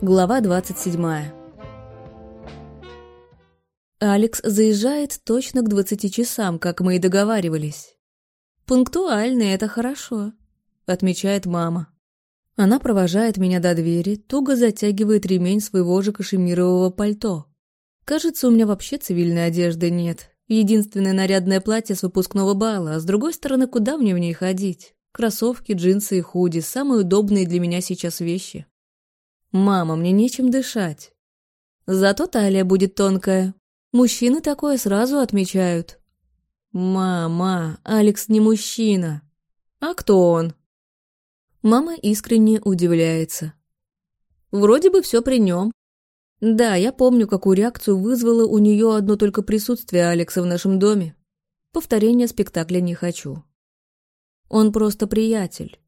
Глава 27. Алекс заезжает точно к 20 часам, как мы и договаривались. «Пунктуальный — это хорошо», — отмечает мама. Она провожает меня до двери, туго затягивает ремень своего же кашемирового пальто. Кажется, у меня вообще цивильной одежды нет. Единственное нарядное платье с выпускного бала, а с другой стороны, куда мне в ней ходить? Кроссовки, джинсы и худи – самые удобные для меня сейчас вещи. Мама, мне нечем дышать. Зато талия будет тонкая. Мужчины такое сразу отмечают. Мама, Алекс не мужчина. А кто он? Мама искренне удивляется. Вроде бы все при нем. Да, я помню, какую реакцию вызвало у нее одно только присутствие Алекса в нашем доме. Повторения спектакля не хочу. Он просто приятель.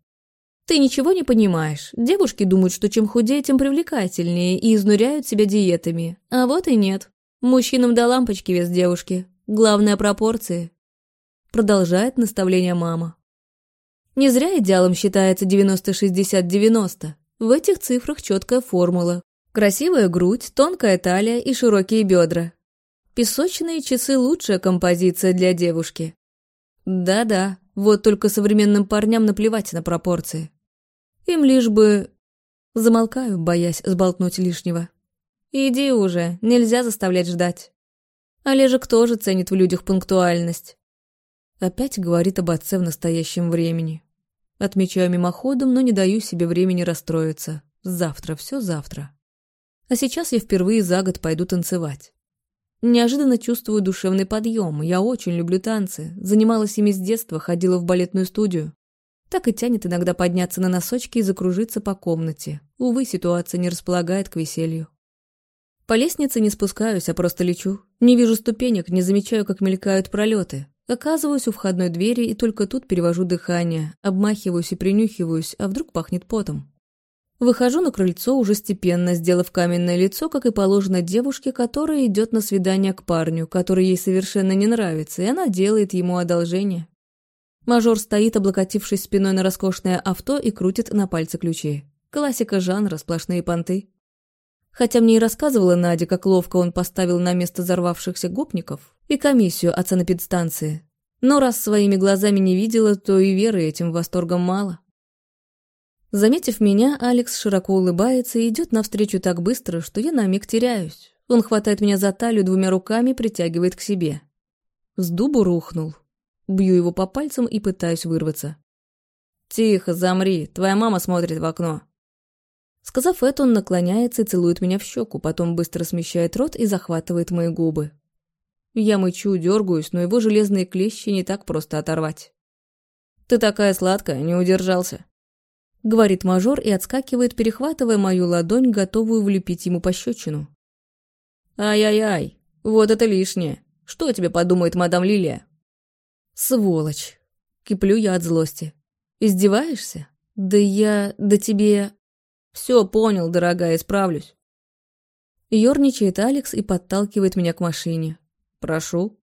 Ты ничего не понимаешь. Девушки думают, что чем худее, тем привлекательнее, и изнуряют себя диетами. А вот и нет. Мужчинам до лампочки вес девушки. Главное – пропорции. Продолжает наставление мама. Не зря идеалом считается 90-60-90. В этих цифрах четкая формула. Красивая грудь, тонкая талия и широкие бедра. Песочные часы – лучшая композиция для девушки. Да-да, вот только современным парням наплевать на пропорции. Им лишь бы... Замолкаю, боясь сболтнуть лишнего. Иди уже, нельзя заставлять ждать. Олежек тоже ценит в людях пунктуальность. Опять говорит об отце в настоящем времени. Отмечаю мимоходом, но не даю себе времени расстроиться. Завтра, все завтра. А сейчас я впервые за год пойду танцевать. Неожиданно чувствую душевный подъем. Я очень люблю танцы. Занималась ими с детства, ходила в балетную студию. Так и тянет иногда подняться на носочки и закружиться по комнате. Увы, ситуация не располагает к веселью. По лестнице не спускаюсь, а просто лечу. Не вижу ступенек, не замечаю, как мелькают пролеты. Оказываюсь у входной двери и только тут перевожу дыхание, обмахиваюсь и принюхиваюсь, а вдруг пахнет потом. Выхожу на крыльцо уже степенно, сделав каменное лицо, как и положено девушке, которая идет на свидание к парню, который ей совершенно не нравится, и она делает ему одолжение. Мажор стоит, облокотившись спиной на роскошное авто и крутит на пальце ключи. Классика жанра, сплошные понты. Хотя мне и рассказывала Надя, как ловко он поставил на место взорвавшихся гопников и комиссию от санэпидстанции. Но раз своими глазами не видела, то и веры этим восторгом мало. Заметив меня, Алекс широко улыбается и идет навстречу так быстро, что я на миг теряюсь. Он хватает меня за талию двумя руками, притягивает к себе. С дубу рухнул. Бью его по пальцам и пытаюсь вырваться. «Тихо, замри, твоя мама смотрит в окно». Сказав это, он наклоняется и целует меня в щеку, потом быстро смещает рот и захватывает мои губы. Я мычу, дергаюсь, но его железные клещи не так просто оторвать. «Ты такая сладкая, не удержался», — говорит мажор и отскакивает, перехватывая мою ладонь, готовую влепить ему пощечину. «Ай-яй-яй, вот это лишнее. Что тебе подумает мадам Лилия?» Сволочь. Киплю я от злости. Издеваешься? Да я... Да тебе... Все понял, дорогая, исправлюсь. Ёрничает Алекс и подталкивает меня к машине. Прошу.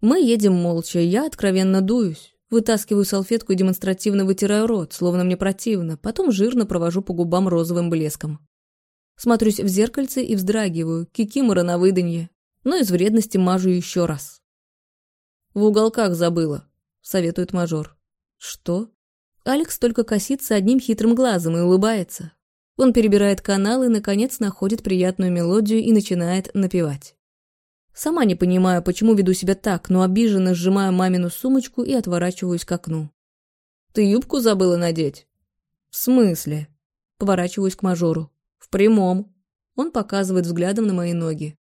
Мы едем молча, я откровенно дуюсь. Вытаскиваю салфетку и демонстративно вытираю рот, словно мне противно, потом жирно провожу по губам розовым блеском. Смотрюсь в зеркальце и вздрагиваю, кикимора на выданье, но из вредности мажу еще раз. В уголках забыла», — советует мажор. «Что?» Алекс только косится одним хитрым глазом и улыбается. Он перебирает каналы, наконец находит приятную мелодию и начинает напевать. Сама не понимаю, почему веду себя так, но обиженно сжимаю мамину сумочку и отворачиваюсь к окну. «Ты юбку забыла надеть?» «В смысле?» Поворачиваюсь к мажору. «В прямом». Он показывает взглядом на мои ноги.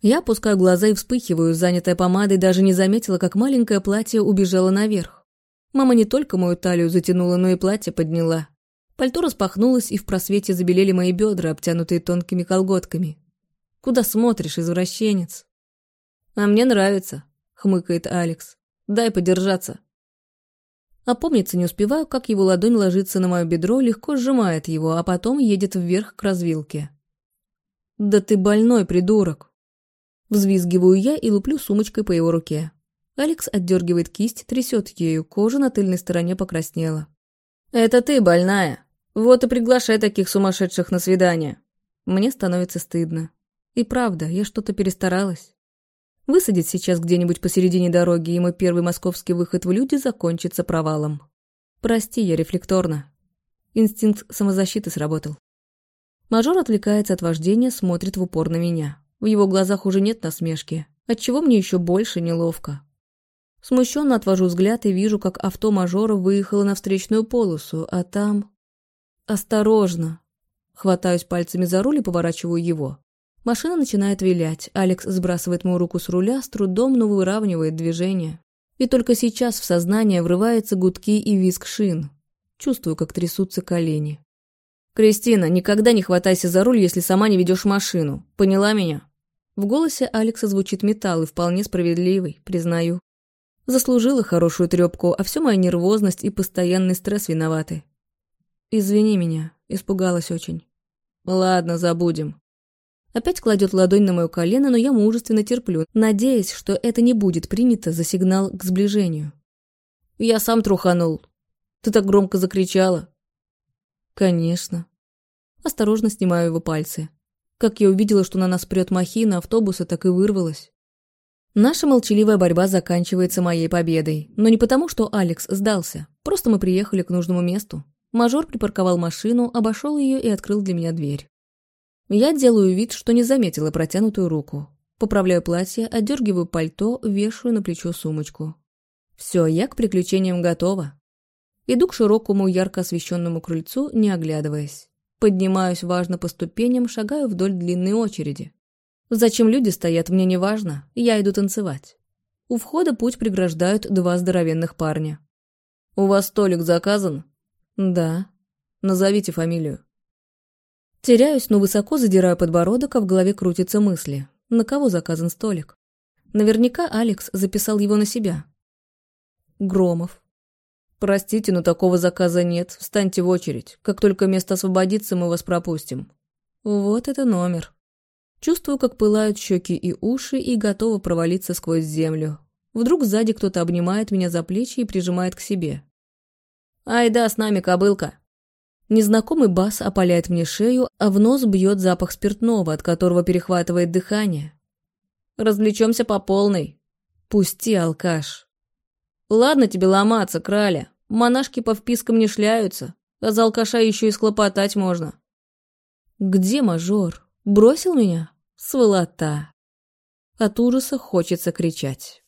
Я опускаю глаза и вспыхиваю, занятая помадой, даже не заметила, как маленькое платье убежало наверх. Мама не только мою талию затянула, но и платье подняла. Пальто распахнулось, и в просвете забелели мои бедра, обтянутые тонкими колготками. «Куда смотришь, извращенец?» «А мне нравится», — хмыкает Алекс. «Дай подержаться». Опомниться не успеваю, как его ладонь ложится на мое бедро, легко сжимает его, а потом едет вверх к развилке. «Да ты больной, придурок!» Взвизгиваю я и луплю сумочкой по его руке. Алекс отдергивает кисть, трясет ею, кожа на тыльной стороне покраснела. «Это ты, больная. Вот и приглашай таких сумасшедших на свидание. Мне становится стыдно. И правда, я что-то перестаралась. Высадить сейчас где-нибудь посередине дороги, и мой первый московский выход в люди закончится провалом. Прости, я рефлекторно. Инстинкт самозащиты сработал. Мажор отвлекается от вождения, смотрит в упор на меня. В его глазах уже нет насмешки, отчего мне еще больше неловко. Смущенно отвожу взгляд и вижу, как авто мажора выехало на встречную полосу, а там... Осторожно! Хватаюсь пальцами за руль и поворачиваю его. Машина начинает вилять, Алекс сбрасывает мою руку с руля, с трудом, но выравнивает движение. И только сейчас в сознание врываются гудки и визг шин. Чувствую, как трясутся колени. «Кристина, никогда не хватайся за руль, если сама не ведешь машину. Поняла меня?» В голосе Алекса звучит металл и вполне справедливый, признаю. Заслужила хорошую трёпку, а всё моя нервозность и постоянный стресс виноваты. «Извини меня, испугалась очень». «Ладно, забудем». Опять кладет ладонь на мое колено, но я мужественно терплю, надеясь, что это не будет принято за сигнал к сближению. «Я сам труханул. Ты так громко закричала». «Конечно». Осторожно снимаю его пальцы. Как я увидела, что на нас прет махина автобуса, так и вырвалась. Наша молчаливая борьба заканчивается моей победой. Но не потому, что Алекс сдался. Просто мы приехали к нужному месту. Мажор припарковал машину, обошел ее и открыл для меня дверь. Я делаю вид, что не заметила протянутую руку. Поправляю платье, отдергиваю пальто, вешаю на плечо сумочку. Все, я к приключениям готова. Иду к широкому, ярко освещенному крыльцу, не оглядываясь. Поднимаюсь важно по ступеням, шагаю вдоль длинной очереди. Зачем люди стоят, мне не важно, я иду танцевать. У входа путь преграждают два здоровенных парня. «У вас столик заказан?» «Да». «Назовите фамилию». Теряюсь, но высоко задираю подбородок, а в голове крутятся мысли. На кого заказан столик? Наверняка Алекс записал его на себя. Громов. «Простите, но такого заказа нет. Встаньте в очередь. Как только место освободится, мы вас пропустим». Вот это номер. Чувствую, как пылают щеки и уши, и готова провалиться сквозь землю. Вдруг сзади кто-то обнимает меня за плечи и прижимает к себе. «Ай да, с нами кобылка!» Незнакомый бас опаляет мне шею, а в нос бьет запах спиртного, от которого перехватывает дыхание. «Развлечемся по полной». «Пусти, алкаш». Ладно тебе ломаться, краля. Монашки по впискам не шляются, а за алкаша еще и схлопотать можно. Где мажор? Бросил меня? Сволота. От ужаса хочется кричать.